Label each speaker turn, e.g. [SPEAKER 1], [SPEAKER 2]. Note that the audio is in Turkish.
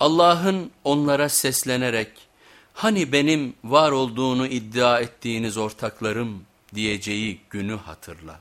[SPEAKER 1] Allah'ın onlara seslenerek hani benim var olduğunu iddia ettiğiniz ortaklarım diyeceği günü hatırla.